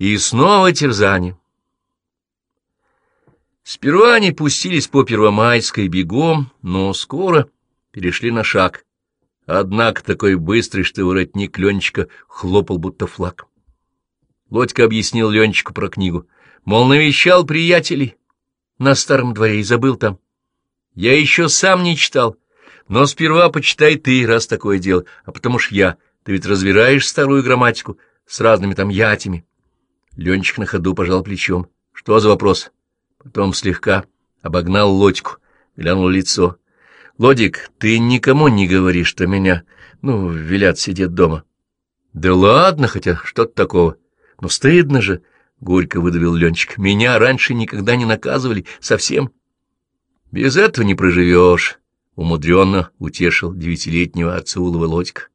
И снова терзание. Сперва они пустились по Первомайской бегом, но скоро перешли на шаг. Однако такой быстрый, что воротник Ленечка хлопал, будто флаг. Лодька объяснил Ленечку про книгу. Мол, навещал приятелей на старом дворе и забыл там. Я еще сам не читал, но сперва почитай ты, раз такое дело, а потому ж я. Ты ведь разбираешь старую грамматику с разными там ятями. Ленчик на ходу пожал плечом. Что за вопрос? Потом слегка обогнал Лодьку, глянул лицо. Лодик, ты никому не говори, что меня, ну, велят сидеть дома. Да ладно, хотя что-то такого. Но стыдно же, — горько выдавил Ленчик. Меня раньше никогда не наказывали, совсем. Без этого не проживешь, — умудренно утешил девятилетнего Ацулова Лодька.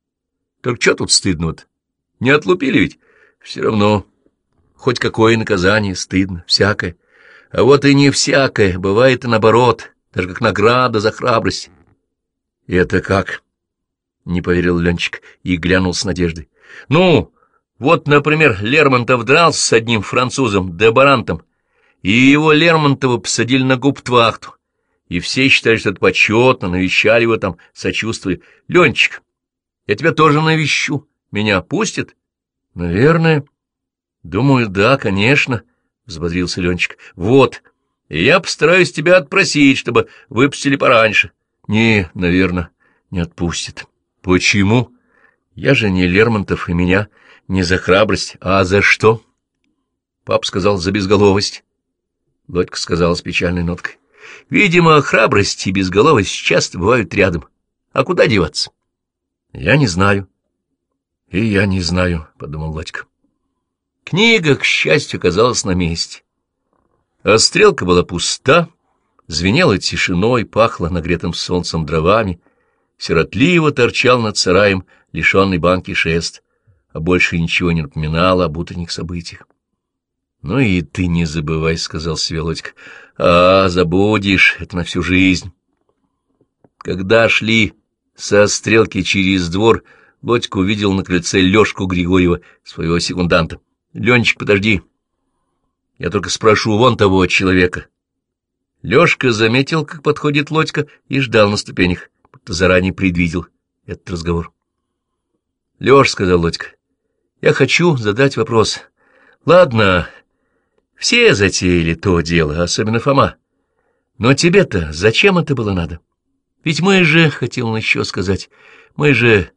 Только что тут стыдно-то? Не отлупили ведь? Все равно. Хоть какое наказание, стыдно, всякое. А вот и не всякое, бывает и наоборот, даже как награда за храбрость. — Это как? — не поверил Ленчик и глянул с надеждой. — Ну, вот, например, Лермонтов дрался с одним французом, дебарантом, и его Лермонтова посадили на губтвахту. И все считали, что это почетно, навещали его там, сочувствуя. Ленчик, я тебя тоже навещу. Меня пустят? Наверное. Думаю, да, конечно, — взбодрился Ленчик. Вот, я постараюсь тебя отпросить, чтобы выпустили пораньше. Не, наверное, не отпустят. Почему? Я же не Лермонтов, и меня не за храбрость, а за что? Пап сказал, за безголовость. Лодька сказала с печальной ноткой. Видимо, храбрость и безголовость часто бывают рядом. А куда деваться? Я не знаю. И я не знаю, — подумал Лодька. Книга, к счастью, оказалась на месте. А стрелка была пуста, звенела тишиной, пахла нагретым солнцем дровами, сиротливо торчал над сараем лишенный банки шест а больше ничего не напоминало об утренних событиях. — Ну и ты не забывай, — сказал себе А, забудешь, это на всю жизнь. Когда шли со стрелки через двор, Лодька увидел на крыльце Лёшку Григорьева, своего секунданта. — Ленечек, подожди. Я только спрошу вон того человека. Лёшка заметил, как подходит Лодька, и ждал на ступенях, будто заранее предвидел этот разговор. — Лёш, — сказал Лодька, я хочу задать вопрос. Ладно, все затеяли то дело, особенно Фома. Но тебе-то зачем это было надо? Ведь мы же, — хотел он еще сказать, — мы же,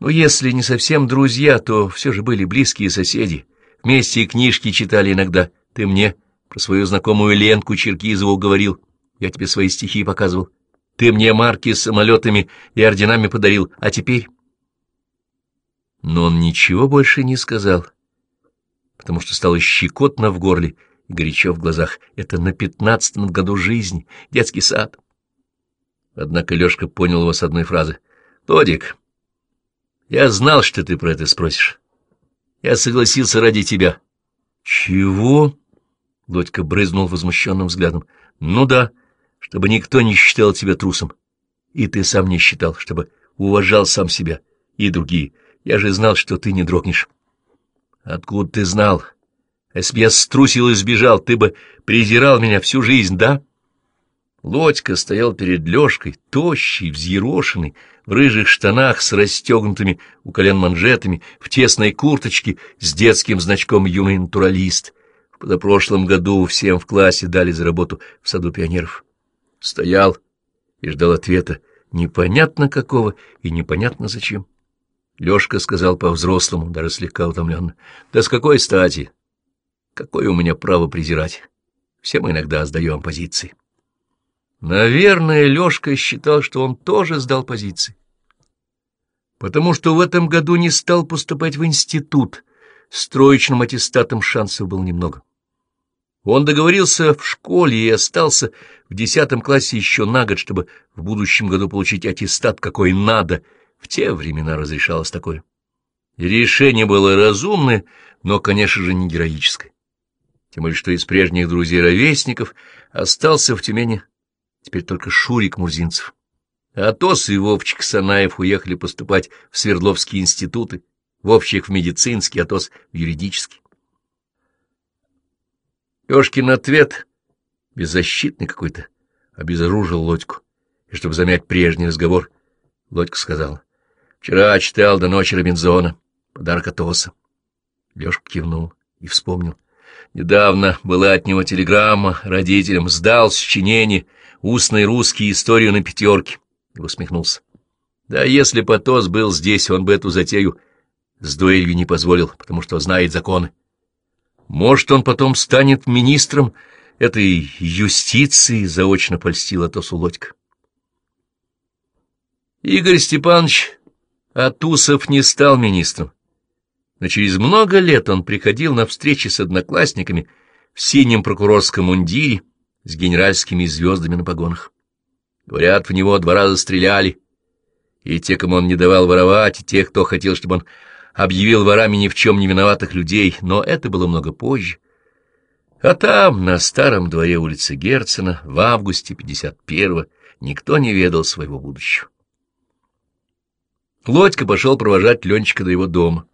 ну, если не совсем друзья, то все же были близкие соседи. Вместе книжки читали иногда. Ты мне про свою знакомую Ленку Черкизову говорил. Я тебе свои стихи показывал. Ты мне марки с самолетами и орденами подарил. А теперь но он ничего больше не сказал, потому что стало щекотно в горле и горячо в глазах. Это на пятнадцатом году жизни, детский сад. Однако Лёшка понял его с одной фразы. — Тодик, я знал, что ты про это спросишь. Я согласился ради тебя. — Чего? — Лодька брызнул возмущенным взглядом. — Ну да, чтобы никто не считал тебя трусом. И ты сам не считал, чтобы уважал сам себя и другие. — я же знал, что ты не дрогнешь. Откуда ты знал? Если б я струсил и сбежал, ты бы презирал меня всю жизнь, да? Лодька стоял перед Лёшкой, тощий, взъерошенный, в рыжих штанах с расстегнутыми у колен манжетами, в тесной курточке с детским значком «Юный натуралист». В позапрошлом году всем в классе дали за работу в саду пионеров. Стоял и ждал ответа, непонятно какого и непонятно зачем. Лёшка сказал по-взрослому, даже слегка утомленно. — Да с какой стати? Какое у меня право презирать? Все мы иногда сдаем позиции. Наверное, Лёшка считал, что он тоже сдал позиции. Потому что в этом году не стал поступать в институт. С троечным аттестатом шансов было немного. Он договорился в школе и остался в десятом классе еще на год, чтобы в будущем году получить аттестат, какой надо — в те времена разрешалось такое. Решение было разумное, но, конечно же, не героическое. Тем более, что из прежних друзей-ровесников остался в Тюмени теперь только Шурик Мурзинцев. Атос и Вовчик Санаев уехали поступать в Свердловские институты, Вовчик в медицинский, Атос в юридический. Лёшкин ответ, беззащитный какой-то, обезоружил Лодьку. И чтобы замять прежний разговор, Лодька сказал, «Вчера читал до ночи Робинзона, подарок Атоса». Лёшка кивнул и вспомнил. Недавно была от него телеграмма родителям, сдал сочинение «Устный русский. Историю на пятерке». И усмехнулся. Да если бы Атос был здесь, он бы эту затею с дуэлью не позволил, потому что знает законы. Может, он потом станет министром этой юстиции, заочно польстил Атосу Лодька. Игорь Степанович Атусов не стал министром, но через много лет он приходил на встречи с одноклассниками в синем прокурорском мундире с генеральскими звездами на погонах. Говорят, в него два раза стреляли, и те, кому он не давал воровать, и тех, кто хотел, чтобы он объявил ворами ни в чем не виноватых людей, но это было много позже. А там, на старом дворе улицы Герцена, в августе 51-го, никто не ведал своего будущего. Лодька пошел провожать Ленчика до его дома.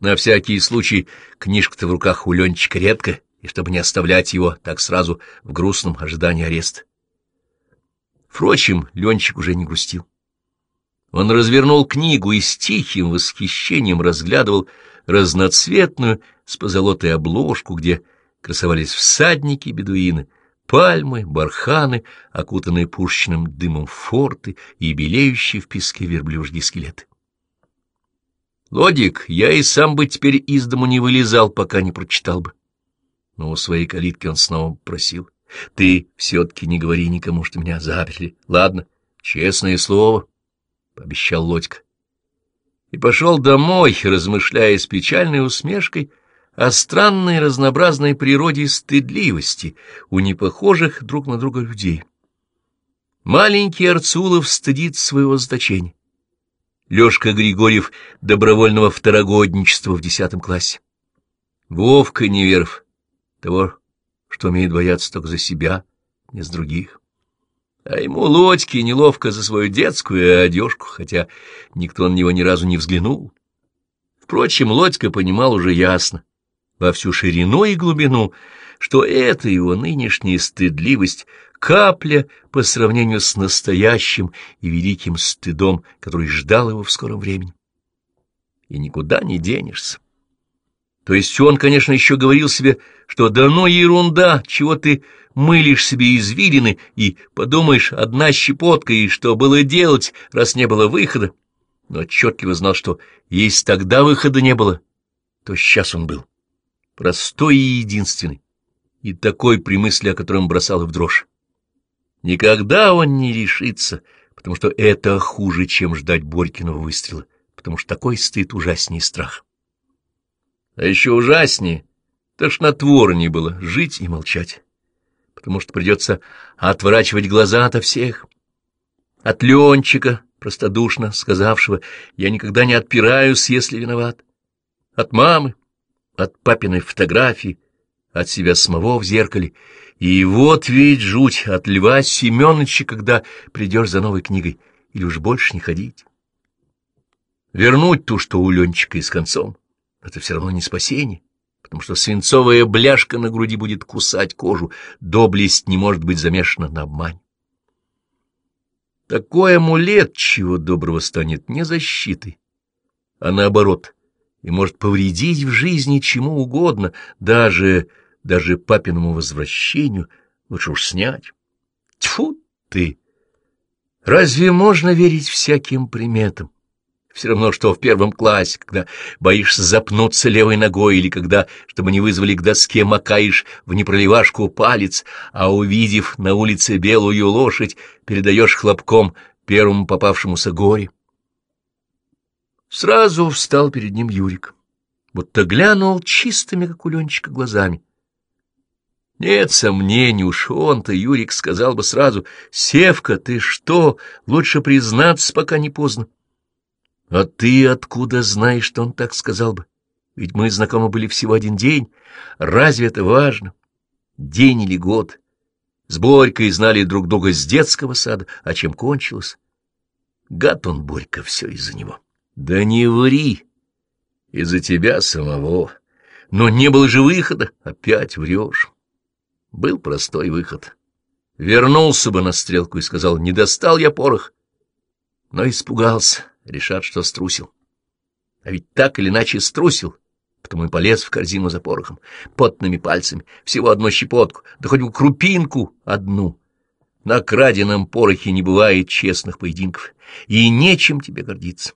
На всякий случай книжка-то в руках у Ленчика редко, и чтобы не оставлять его так сразу в грустном ожидании ареста. Впрочем, Ленчик уже не грустил. Он развернул книгу и с тихим восхищением разглядывал разноцветную с позолотой обложку, где красовались всадники-бедуины, пальмы, барханы, окутанные пушечным дымом форты и белеющие в песке верблюжьи скелеты. Лодик, я и сам бы теперь из дому не вылезал, пока не прочитал бы. Но у своей калитки он снова просил. Ты все-таки не говори никому, что меня заперли. Ладно, честное слово. — пообещал Лодька. И пошел домой, размышляя с печальной усмешкой о странной разнообразной природе стыдливости у непохожих друг на друга людей. Маленький Арцулов стыдит своего заточения. Лёшка Григорьев — добровольного второгодничества в десятом классе. Вовка Неверов — того, что умеет бояться только за себя, не с других. А ему Лодьке неловко за свою детскую одежку, хотя никто на него ни разу не взглянул. Впрочем, Лодька понимал уже ясно, во всю ширину и глубину, что это его нынешняя стыдливость — капля по сравнению с настоящим и великим стыдом, который ждал его в скором времени. И никуда не денешься. То есть он, конечно, еще говорил себе, что дано ерунда, чего ты мылишь себе извилины и подумаешь, одна щепотка, и что было делать, раз не было выхода. Но отчетливо знал, что если тогда выхода не было, то сейчас он был. Простой и единственный. И такой при мысли, о котором бросал в дрожь. Никогда он не решится, потому что это хуже, чем ждать Борькиного выстрела, потому что такой стыд ужаснее страх. А еще ужаснее, тошнотворнее было жить и молчать, потому что придется отворачивать глаза ото всех. От Ленчика, простодушно сказавшего, я никогда не отпираюсь, если виноват. От мамы, от папиной фотографии, от себя самого в зеркале. И вот ведь жуть от Льва Семеновича, когда придешь за новой книгой, или уж больше не ходить. Вернуть ту, что у Ленчика и с концом это все равно не спасение, потому что свинцовая бляшка на груди будет кусать кожу, доблесть не может быть замешана на обмане. Такой амулет, чего доброго, станет не защитой, а наоборот, и может повредить в жизни чему угодно, даже, даже папиному возвращению, лучше уж снять. Тьфу ты! Разве можно верить всяким приметам? Все равно, что в первом классе, когда боишься запнуться левой ногой или когда, чтобы не вызвали к доске, макаешь в непроливашку палец, а, увидев на улице белую лошадь, передаешь хлопком первому попавшемуся горе. Сразу встал перед ним Юрик, будто глянул чистыми, как у Ленчика, глазами. Нет сомнений, уж он-то, Юрик, сказал бы сразу, «Севка, ты что? Лучше признаться, пока не поздно». А ты откуда знаешь, что он так сказал бы? Ведь мы знакомы были всего один день. Разве это важно? День или год? С Борькой знали друг друга с детского сада, а чем кончилось? Гад он, Борька, все из-за него. Да не ври! Из-за тебя самого. Но не было же выхода, опять врешь. Был простой выход. Вернулся бы на стрелку и сказал, не достал я порох. Но испугался, решат, что струсил. А ведь так или иначе струсил, потому и полез в корзину за порохом, потными пальцами, всего одну щепотку, да хоть бы крупинку одну. На краденом порохе не бывает честных поединков, и нечем тебе гордиться.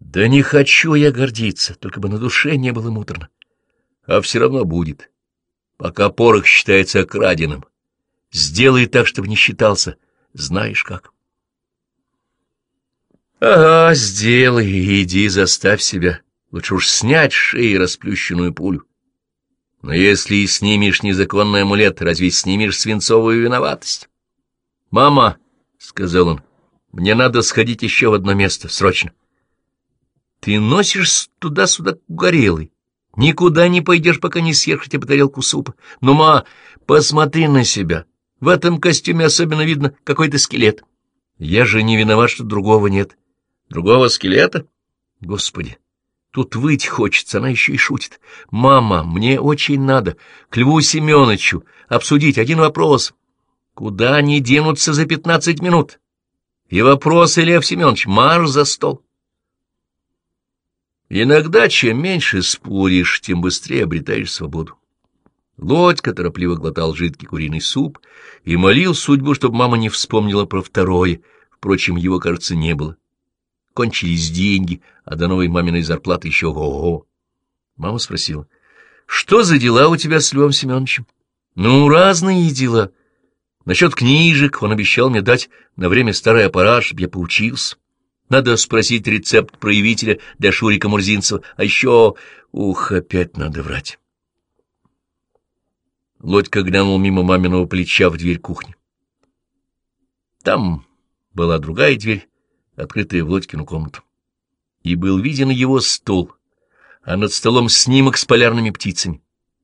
Да не хочу я гордиться, только бы на душе не было муторно. А все равно будет, пока порох считается краденым. Сделай так, чтобы не считался, знаешь как. Ага, сделай, иди, заставь себя. Лучше уж снять с шеи расплющенную пулю. Но если и снимешь незаконный амулет, разве снимешь свинцовую виноватость? — Мама, — сказал он, — мне надо сходить еще в одно место, срочно. — Ты носишь туда-сюда угорелый. Никуда не пойдешь, пока не съешь хотя бы тарелку супа. Ну, ма, посмотри на себя. В этом костюме особенно видно какой-то скелет. Я же не виноват, что другого нет. Другого скелета? Господи! Тут выть хочется, она еще и шутит. «Мама, мне очень надо к Льву Семеновичу обсудить один вопрос. Куда они денутся за пятнадцать минут? И вопрос, Лев Семенович, марш за стол». Иногда, чем меньше споришь, тем быстрее обретаешь свободу. Лодька торопливо глотал жидкий куриный суп и молил судьбу, чтобы мама не вспомнила про второе. Впрочем, его, кажется, не было кончились деньги, а до новой маминой зарплаты еще ого-го. Мама спросила, что за дела у тебя с Львом Семеновичем? Ну, разные дела. Насчет книжек он обещал мне дать на время старый аппарат, чтобы я поучился. Надо спросить рецепт проявителя для Шурика Мурзинцева, а еще... Ух, опять надо врать. Лодька глянул мимо маминого плеча в дверь кухни. Там была другая дверь, открытая в Лодькину комнату. И был виден его стол, а над столом снимок с полярными птицами,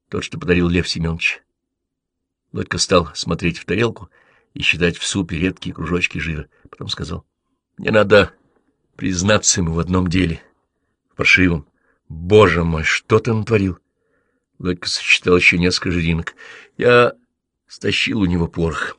тот, что подарил Лев Семенович. Лодька стал смотреть в тарелку и считать в супе редкие кружочки жира. Потом сказал, мне надо признаться ему в одном деле, в паршивом. Боже мой, что ты натворил? Лодька сочетал еще несколько жиринок. Я стащил у него порох.